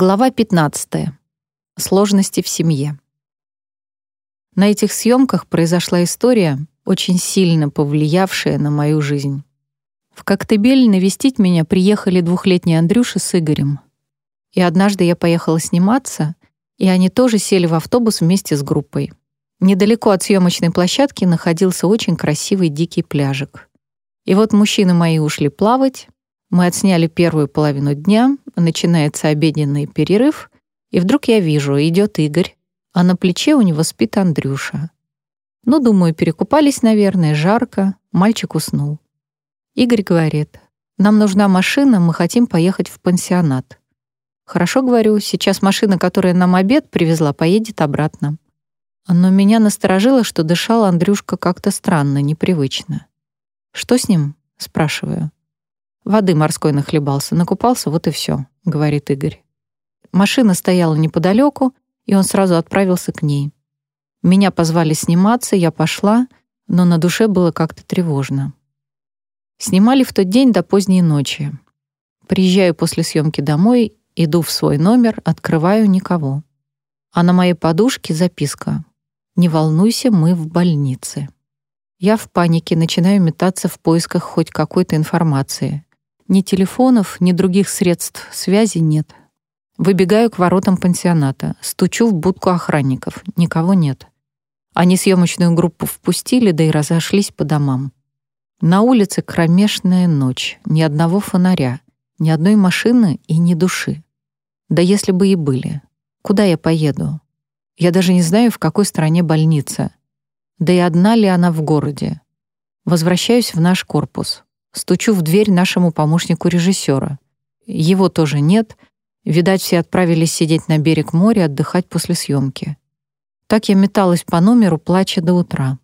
Глава 15. Сложности в семье. На этих съемках произошла история, очень сильно повлиявшая на мою жизнь. В Коктебель навестить меня приехали двухлетний Андрюша с Игорем. И однажды я поехала сниматься, и они тоже сели в автобус вместе с группой. Недалеко от съемочной площадки находился очень красивый дикий пляжик. И вот мужчины мои ушли плавать, мы отсняли первую половину дня, начинается обеденный перерыв, и вдруг я вижу, идет Игорь, а на плече у него спит Андрюша. Ну, думаю, перекупались, наверное, жарко, мальчик уснул. Игорь говорит, нам нужна машина, мы хотим поехать в пансионат. Хорошо, говорю, сейчас машина, которая нам обед привезла, поедет обратно. Но меня насторожило, что дышал Андрюшка как-то странно, непривычно. «Что с ним?» — спрашиваю. Воды морской нахлебался, накупался, вот и все, говорит Игорь. Машина стояла неподалеку, и он сразу отправился к ней. Меня позвали сниматься, я пошла, но на душе было как-то тревожно. Снимали в тот день до поздней ночи. Приезжаю после съемки домой, иду в свой номер, открываю никого. А на моей подушке записка «Не волнуйся, мы в больнице». Я в панике начинаю метаться в поисках хоть какой-то информации. Ни телефонов, ни других средств связи нет. Выбегаю к воротам пансионата, стучу в будку охранников. Никого нет. Они съемочную группу впустили, да и разошлись по домам. На улице кромешная ночь, ни одного фонаря, ни одной машины и ни души. Да если бы и были. Куда я поеду? Я даже не знаю, в какой стране больница. Да и одна ли она в городе. Возвращаюсь в наш корпус. Стучу в дверь нашему помощнику режиссера. Его тоже нет. Видать, все отправились сидеть на берег моря отдыхать после съемки. Так я металась по номеру, плача до утра.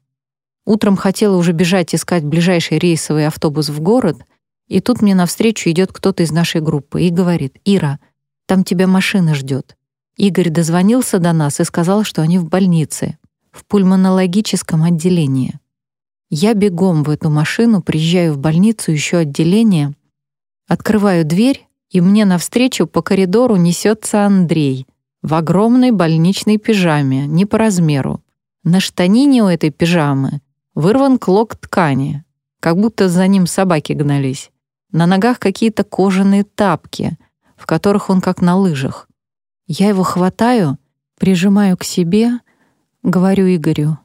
Утром хотела уже бежать искать ближайший рейсовый автобус в город, и тут мне навстречу идет кто-то из нашей группы и говорит, «Ира, там тебя машина ждет». Игорь дозвонился до нас и сказал, что они в больнице, в пульмонологическом отделении. Я бегом в эту машину, приезжаю в больницу, еще отделение, открываю дверь, и мне навстречу по коридору несется Андрей в огромной больничной пижаме, не по размеру. На штанине у этой пижамы вырван клок ткани, как будто за ним собаки гнались. На ногах какие-то кожаные тапки, в которых он как на лыжах. Я его хватаю, прижимаю к себе, говорю Игорю,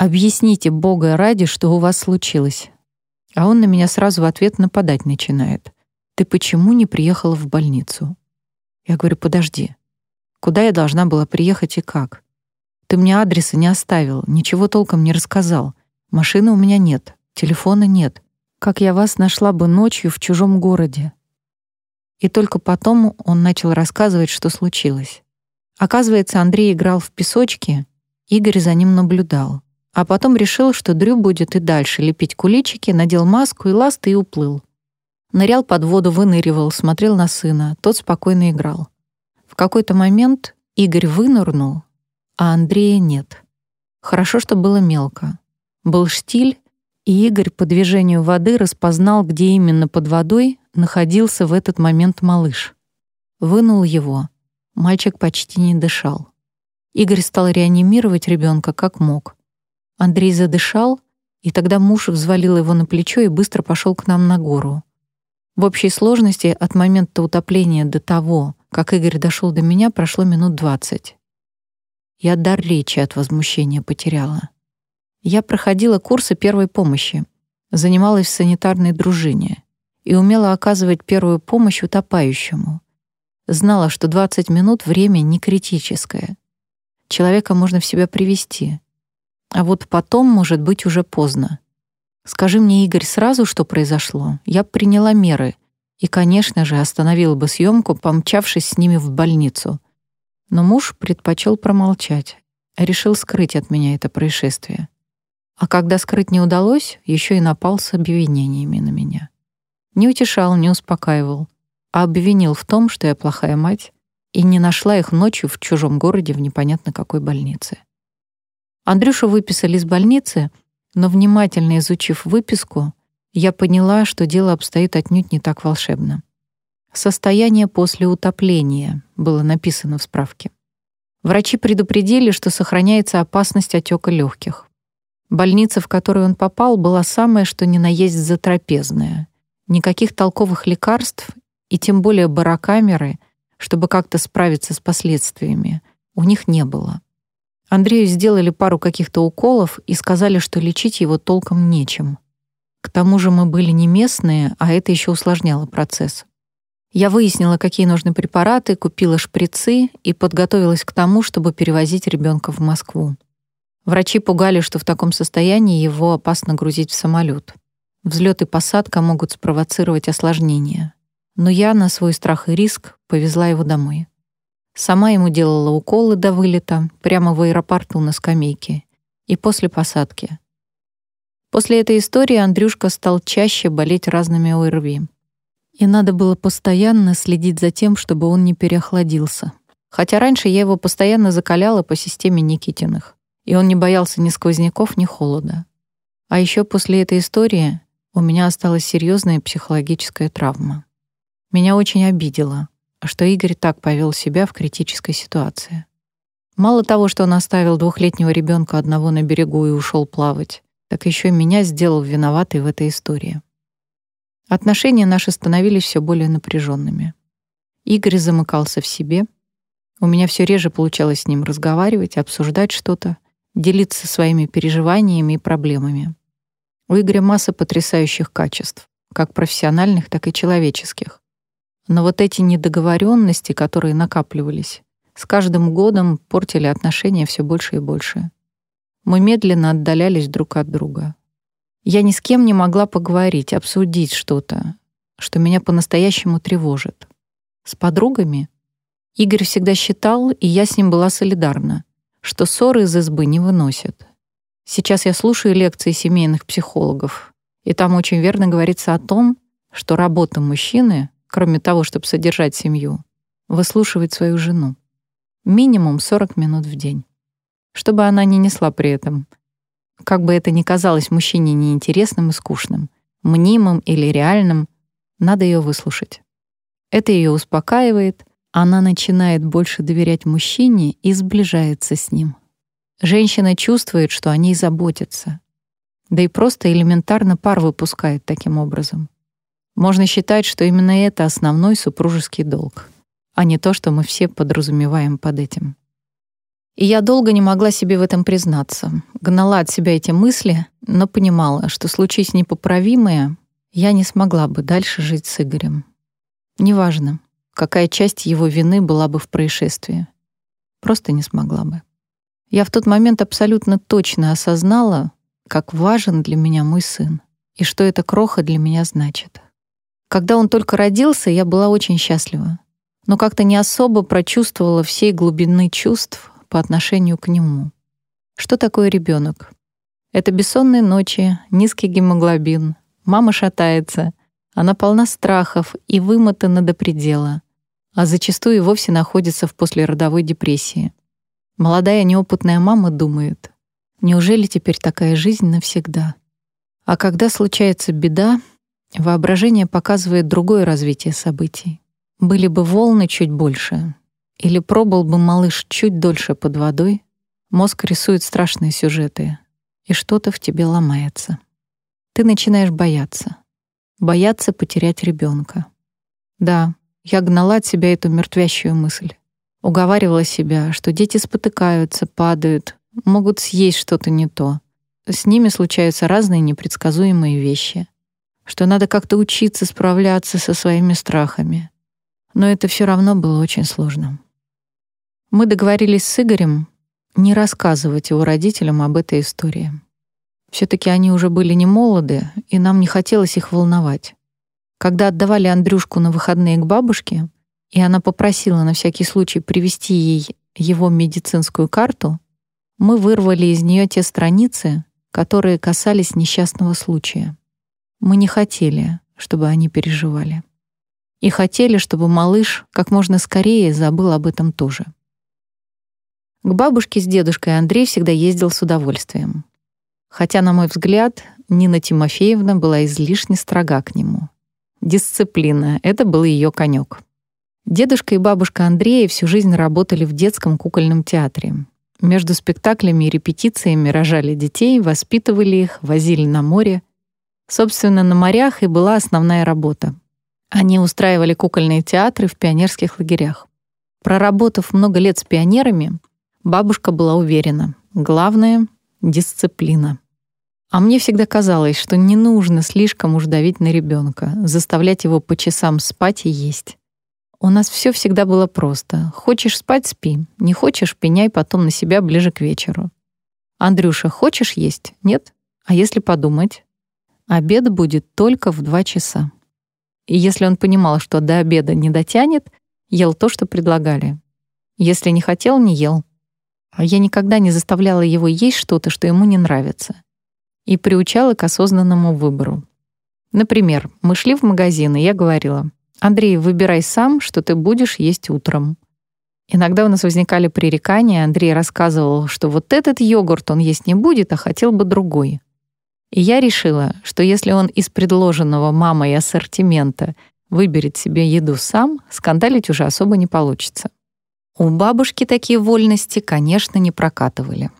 Объясните Бога ради, что у вас случилось. А он на меня сразу в ответ нападать начинает. Ты почему не приехала в больницу? Я говорю, подожди. Куда я должна была приехать и как? Ты мне адреса не оставил, ничего толком не рассказал. Машины у меня нет, телефона нет. Как я вас нашла бы ночью в чужом городе? И только потом он начал рассказывать, что случилось. Оказывается, Андрей играл в песочки, Игорь за ним наблюдал. А потом решил, что Дрю будет и дальше лепить куличики, надел маску и ласты и уплыл. Нырял под воду, выныривал, смотрел на сына. Тот спокойно играл. В какой-то момент Игорь вынырнул, а Андрея нет. Хорошо, что было мелко. Был штиль, и Игорь по движению воды распознал, где именно под водой находился в этот момент малыш. Вынул его. Мальчик почти не дышал. Игорь стал реанимировать ребенка как мог. Андрей задышал, и тогда муж взвалил его на плечо и быстро пошел к нам на гору. В общей сложности от момента утопления до того, как Игорь дошел до меня, прошло минут двадцать. Я дар речи от возмущения потеряла. Я проходила курсы первой помощи, занималась в санитарной дружине и умела оказывать первую помощь утопающему. Знала, что 20 минут — время не критическое. Человека можно в себя привести, а вот потом, может быть, уже поздно. Скажи мне, Игорь, сразу, что произошло, я приняла меры и, конечно же, остановила бы съемку, помчавшись с ними в больницу. Но муж предпочел промолчать, решил скрыть от меня это происшествие. А когда скрыть не удалось, еще и напал с обвинениями на меня. Не утешал, не успокаивал, а обвинил в том, что я плохая мать и не нашла их ночью в чужом городе в непонятно какой больнице. Андрюшу выписали из больницы, но внимательно изучив выписку, я поняла, что дело обстоит отнюдь не так волшебно. Состояние после утопления было написано в справке. Врачи предупредили, что сохраняется опасность отека легких. Больница, в которую он попал, была самая, что ни на есть затрапезная. Никаких толковых лекарств и тем более барокамеры, чтобы как-то справиться с последствиями, у них не было. Андрею сделали пару каких-то уколов и сказали, что лечить его толком нечем. К тому же мы были не местные, а это еще усложняло процесс. Я выяснила, какие нужны препараты, купила шприцы и подготовилась к тому, чтобы перевозить ребенка в Москву. Врачи пугали, что в таком состоянии его опасно грузить в самолет. Взлет и посадка могут спровоцировать осложнения. Но я на свой страх и риск повезла его домой. Сама ему делала уколы до вылета, прямо в аэропорту на скамейке, и после посадки. После этой истории Андрюшка стал чаще болеть разными ОРВИ. И надо было постоянно следить за тем, чтобы он не переохладился. Хотя раньше я его постоянно закаляла по системе Никитиных, и он не боялся ни сквозняков, ни холода. А еще после этой истории у меня осталась серьезная психологическая травма. Меня очень обидело, что Игорь так повел себя в критической ситуации. Мало того, что он оставил двухлетнего ребенка одного на берегу и ушел плавать, так еще и меня сделал виноватой в этой истории. Отношения наши становились все более напряженными. Игорь замыкался в себе. У меня все реже получалось с ним разговаривать, обсуждать что-то, делиться своими переживаниями и проблемами. У Игоря масса потрясающих качеств, как профессиональных, так и человеческих. Но вот эти недоговоренности, которые накапливались, с каждым годом портили отношения все больше и больше. Мы медленно отдалялись друг от друга. Я ни с кем не могла поговорить, обсудить что-то, что меня по-настоящему тревожит. С подругами Игорь всегда считал, и я с ним была солидарна, что ссоры из избы не выносят. Сейчас я слушаю лекции семейных психологов, и там очень верно говорится о том, что работа мужчины, кроме того, чтобы содержать семью, выслушивать свою жену. Минимум 40 минут в день. Чтобы она не несла при этом — как бы это ни казалось мужчине неинтересным и скучным, мнимым или реальным, надо ее выслушать. Это ее успокаивает, она начинает больше доверять мужчине и сближается с ним. Женщина чувствует, что о ней заботятся. Да и просто элементарно пар выпускает таким образом. Можно считать, что именно это основной супружеский долг, а не то, что мы все подразумеваем под этим. И я долго не могла себе в этом признаться. Гнала от себя эти мысли, но понимала, что случись непоправимое, я не смогла бы дальше жить с Игорем. Неважно, какая часть его вины была бы в происшествии. Просто не смогла бы. Я в тот момент абсолютно точно осознала, как важен для меня мой сын и что эта кроха для меня значит. Когда он только родился, я была очень счастлива, но как-то не особо прочувствовала всей глубины чувств, по отношению к нему. Что такое ребенок? Это бессонные ночи, низкий гемоглобин, мама шатается, она полна страхов и вымотана до предела, а зачастую и вовсе находится в послеродовой депрессии. Молодая неопытная мама думает, неужели теперь такая жизнь навсегда? А когда случается беда, воображение показывает другое развитие событий. Были бы волны чуть больше, или пробыл бы малыш чуть дольше под водой, мозг рисует страшные сюжеты, и что-то в тебе ломается. Ты начинаешь бояться. Бояться потерять ребенка. Да, я гнала от себя эту мертвящую мысль. Уговаривала себя, что дети спотыкаются, падают, могут съесть что-то не то. С ними случаются разные непредсказуемые вещи, что надо как-то учиться справляться со своими страхами. Но это все равно было очень сложно. Мы договорились с Игорем не рассказывать его родителям об этой истории. все таки они уже были не молоды, и нам не хотелось их волновать. Когда отдавали Андрюшку на выходные к бабушке, и она попросила на всякий случай привести ей его медицинскую карту, мы вырвали из нее те страницы, которые касались несчастного случая. Мы не хотели, чтобы они переживали. И хотели, чтобы малыш как можно скорее забыл об этом тоже. К бабушке с дедушкой Андрей всегда ездил с удовольствием. Хотя, на мой взгляд, Нина Тимофеевна была излишне строга к нему. Дисциплина — это был ее конек. Дедушка и бабушка Андрея всю жизнь работали в детском кукольном театре. Между спектаклями и репетициями рожали детей, воспитывали их, возили на море. Собственно, на морях и была основная работа. Они устраивали кукольные театры в пионерских лагерях. Проработав много лет с пионерами, бабушка была уверена, главное — дисциплина. А мне всегда казалось, что не нужно слишком уж давить на ребенка, заставлять его по часам спать и есть. У нас все всегда было просто. Хочешь спать — спи. Не хочешь — пеняй потом на себя ближе к вечеру. «Андрюша, хочешь есть? Нет? А если подумать?» Обед будет только в два часа. И если он понимал, что до обеда не дотянет, ел то, что предлагали. Если не хотел, не ел. А я никогда не заставляла его есть что-то, что ему не нравится. И приучала к осознанному выбору. Например, мы шли в магазин, и я говорила, «Андрей, выбирай сам, что ты будешь есть утром». Иногда у нас возникали пререкания, Андрей рассказывал, что вот этот йогурт он есть не будет, а хотел бы другой. И я решила, что если он из предложенного мамой ассортимента выберет себе еду сам, скандалить уже особо не получится. У бабушки такие вольности, конечно, не прокатывали.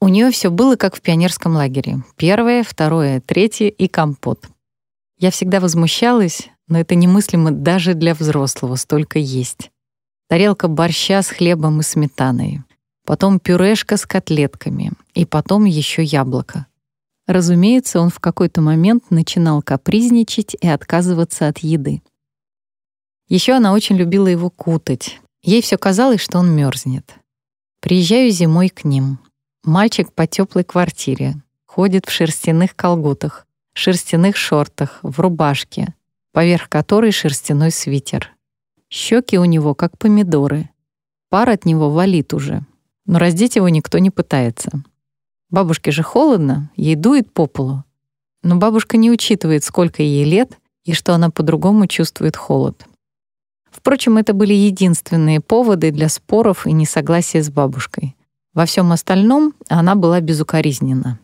У нее все было как в пионерском лагере. Первое, второе, третье и компот. Я всегда возмущалась, но это немыслимо даже для взрослого столько есть. Тарелка борща с хлебом и сметаной, потом пюрешка с котлетками и потом еще яблоко. Разумеется, он в какой-то момент начинал капризничать и отказываться от еды. Еще она очень любила его кутать. Ей все казалось, что он мерзнет. Приезжаю зимой к ним. Мальчик по теплой квартире, ходит в шерстяных колготах, шерстяных шортах, в рубашке, поверх которой шерстяной свитер. Щеки у него как помидоры. Пар от него валит уже, но раздеть его никто не пытается. Бабушке же холодно, ей дует по полу. Но бабушка не учитывает, сколько ей лет и что она по-другому чувствует холод. Впрочем, это были единственные поводы для споров и несогласия с бабушкой. Во всем остальном она была безукоризненна.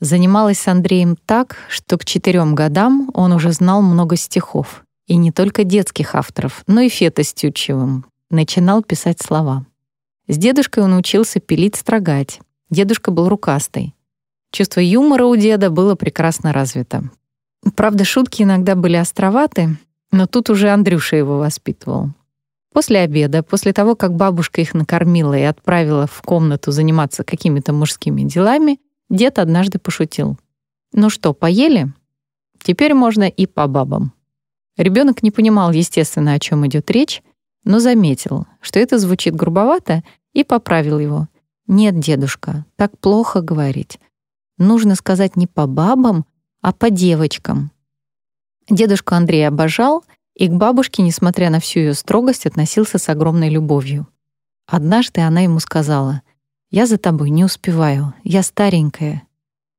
Занималась с Андреем так, что к четырем годам он уже знал много стихов. И не только детских авторов, но и Фета с Тютчевым. Начинал писать слова. С дедушкой он учился пилить-строгать, Дедушка был рукастый. Чувство юмора у деда было прекрасно развито. Правда, шутки иногда были островаты, но тут уже Андрюша его воспитывал. После обеда, после того, как бабушка их накормила и отправила в комнату заниматься какими-то мужскими делами, дед однажды пошутил. «Ну что, поели? Теперь можно и по бабам». Ребенок не понимал, естественно, о чем идет речь, но заметил, что это звучит грубовато, и поправил его — «Нет, дедушка, так плохо говорить. Нужно сказать не по бабам, а по девочкам». Дедушку Андрей обожал и к бабушке, несмотря на всю ее строгость, относился с огромной любовью. Однажды она ему сказала, «Я за тобой не успеваю, я старенькая».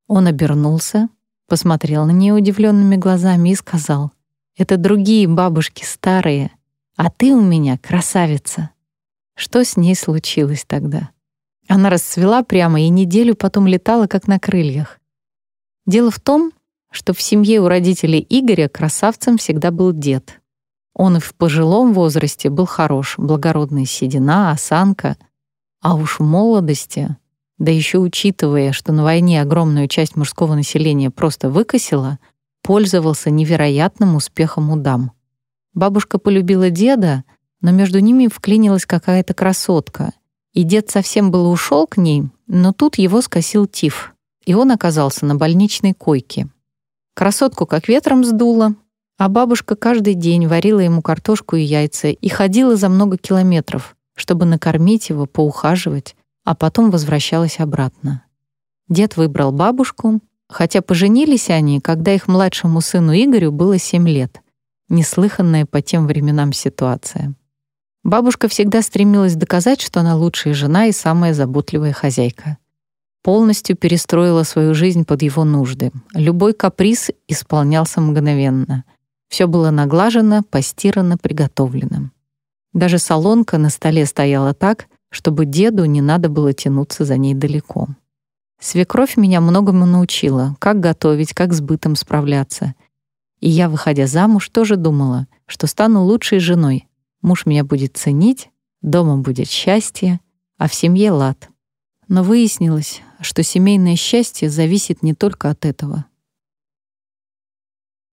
Он обернулся, посмотрел на нее удивленными глазами и сказал, «Это другие бабушки старые, а ты у меня красавица». Что с ней случилось тогда? Она расцвела прямо и неделю потом летала, как на крыльях. Дело в том, что в семье у родителей Игоря красавцем всегда был дед. Он и в пожилом возрасте был хорош, благородная седина, осанка. А уж в молодости, да еще учитывая, что на войне огромную часть мужского населения просто выкосило, пользовался невероятным успехом у дам. Бабушка полюбила деда, но между ними вклинилась какая-то красотка, и дед совсем было ушел к ней, но тут его скосил тиф, и он оказался на больничной койке. Красотку как ветром сдуло, а бабушка каждый день варила ему картошку и яйца и ходила за много километров, чтобы накормить его, поухаживать, а потом возвращалась обратно. Дед выбрал бабушку, хотя поженились они, когда их младшему сыну Игорю было 7 лет. Неслыханная по тем временам ситуация. Бабушка всегда стремилась доказать, что она лучшая жена и самая заботливая хозяйка. Полностью перестроила свою жизнь под его нужды. Любой каприз исполнялся мгновенно. Все было наглажено, постирано, приготовлено. Даже солонка на столе стояла так, чтобы деду не надо было тянуться за ней далеко. Свекровь меня многому научила, как готовить, как с бытом справляться. И я, выходя замуж, тоже думала, что стану лучшей женой. Муж меня будет ценить, дома будет счастье, а в семье лад. Но выяснилось, что семейное счастье зависит не только от этого.